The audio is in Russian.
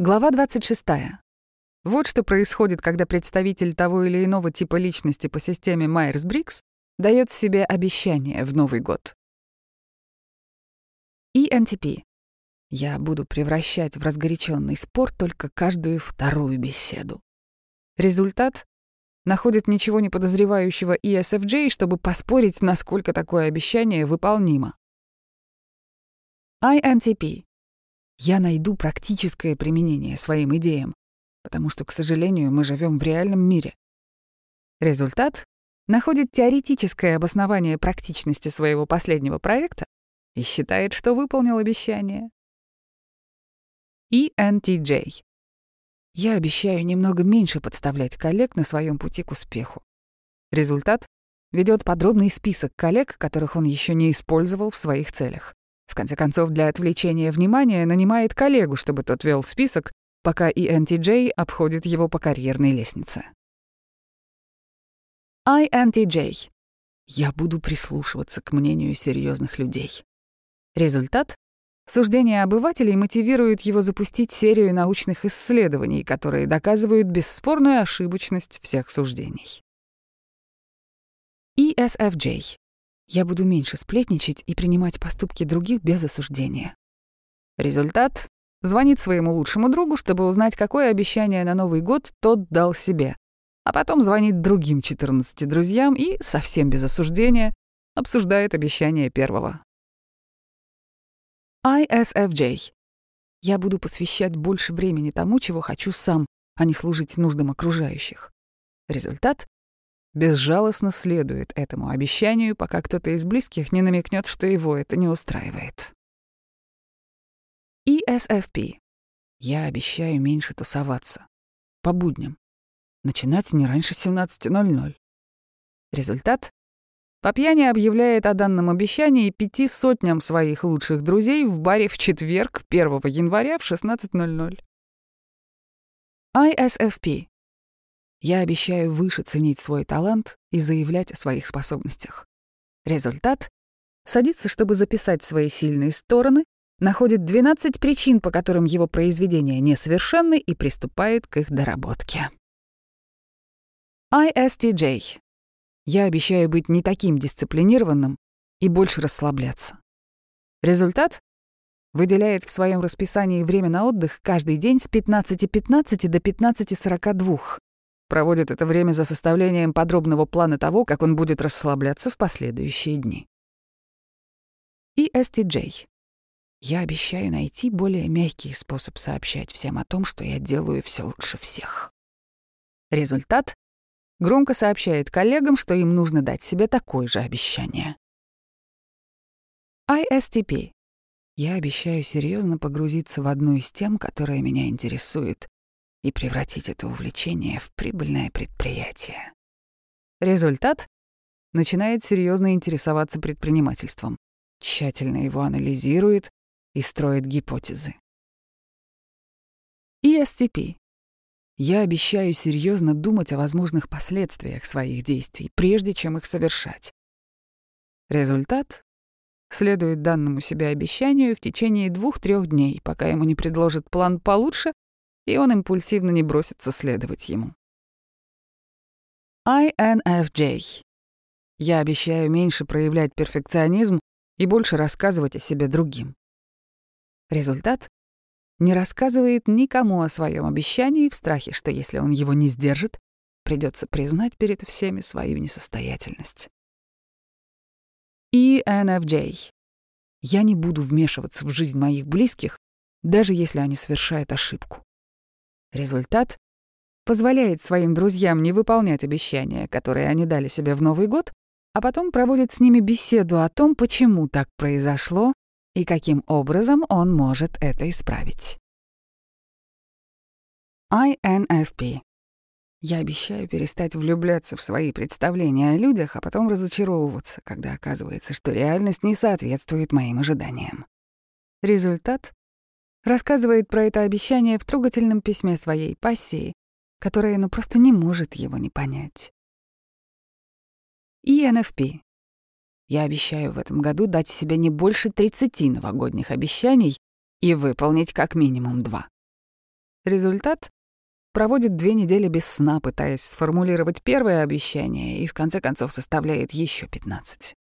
Глава 26. Вот что происходит, когда представитель того или иного типа личности по системе Майерс-Брикс дает себе обещание в Новый год. ENTP. Я буду превращать в разгоряченный спор только каждую вторую беседу. Результат — находит ничего не подозревающего ESFJ, чтобы поспорить, насколько такое обещание выполнимо. INTP. Я найду практическое применение своим идеям, потому что, к сожалению, мы живем в реальном мире. Результат находит теоретическое обоснование практичности своего последнего проекта и считает, что выполнил обещание. ENTJ. Я обещаю немного меньше подставлять коллег на своем пути к успеху. Результат ведет подробный список коллег, которых он еще не использовал в своих целях. В конце концов, для отвлечения внимания нанимает коллегу, чтобы тот вел список, пока ENTJ обходит его по карьерной лестнице. INTJ. Я буду прислушиваться к мнению серьезных людей. Результат Суждения обывателей мотивируют его запустить серию научных исследований, которые доказывают бесспорную ошибочность всех суждений. ESFJ. Я буду меньше сплетничать и принимать поступки других без осуждения. Результат — звонит своему лучшему другу, чтобы узнать, какое обещание на Новый год тот дал себе, а потом звонит другим 14 друзьям и, совсем без осуждения, обсуждает обещание первого. ISFJ. Я буду посвящать больше времени тому, чего хочу сам, а не служить нуждам окружающих. Результат — безжалостно следует этому обещанию, пока кто-то из близких не намекнет, что его это не устраивает. ESFP. Я обещаю меньше тусоваться. По будням. Начинать не яньше 17.00. Результат по пьяни объявляет о данном обещании пяти сотням своих лучших друзей в баре в четверг, 1 января в 16.00. ISFP. Я обещаю выше ценить свой талант и заявлять о своих способностях. Результат — садится, чтобы записать свои сильные стороны, находит 12 причин, по которым его произведения несовершенны и приступает к их доработке. ISTJ. Я обещаю быть не таким дисциплинированным и больше расслабляться. Результат? Выделяет в своем расписании время на отдых каждый день с 15.15 .15 до 15.42. Проводит это время за составлением подробного плана того, как он будет расслабляться в последующие дни. И STJ. Я обещаю найти более мягкий способ сообщать всем о том, что я делаю все лучше всех. Результат громко сообщает коллегам, что им нужно дать себе такое же обещание. ISTP. Я обещаю серьезно погрузиться в одну из тем, которая меня интересует, и превратить это увлечение в прибыльное предприятие. Результат — начинает серьезно интересоваться предпринимательством, тщательно его анализирует и строит гипотезы. ESTP я обещаю серьезно думать о возможных последствиях своих действий, прежде чем их совершать. Результат следует данному себе обещанию в течение двух-трех дней, пока ему не предложат план получше, и он импульсивно не бросится следовать ему. INFJ. Я обещаю меньше проявлять перфекционизм и больше рассказывать о себе другим. Результат не рассказывает никому о своем обещании в страхе, что если он его не сдержит, придется признать перед всеми свою несостоятельность. ENFJ. Я не буду вмешиваться в жизнь моих близких, даже если они совершают ошибку. Результат позволяет своим друзьям не выполнять обещания, которые они дали себе в Новый год, а потом проводит с ними беседу о том, почему так произошло и каким образом он может это исправить. INFP. Я обещаю перестать влюбляться в свои представления о людях, а потом разочаровываться, когда оказывается, что реальность не соответствует моим ожиданиям. Результат рассказывает про это обещание в трогательном письме своей пассии, которая ну просто не может его не понять. ENFP. Я обещаю в этом году дать себе не больше 30 новогодних обещаний и выполнить как минимум два. Результат — проводит две недели без сна, пытаясь сформулировать первое обещание, и в конце концов составляет еще 15.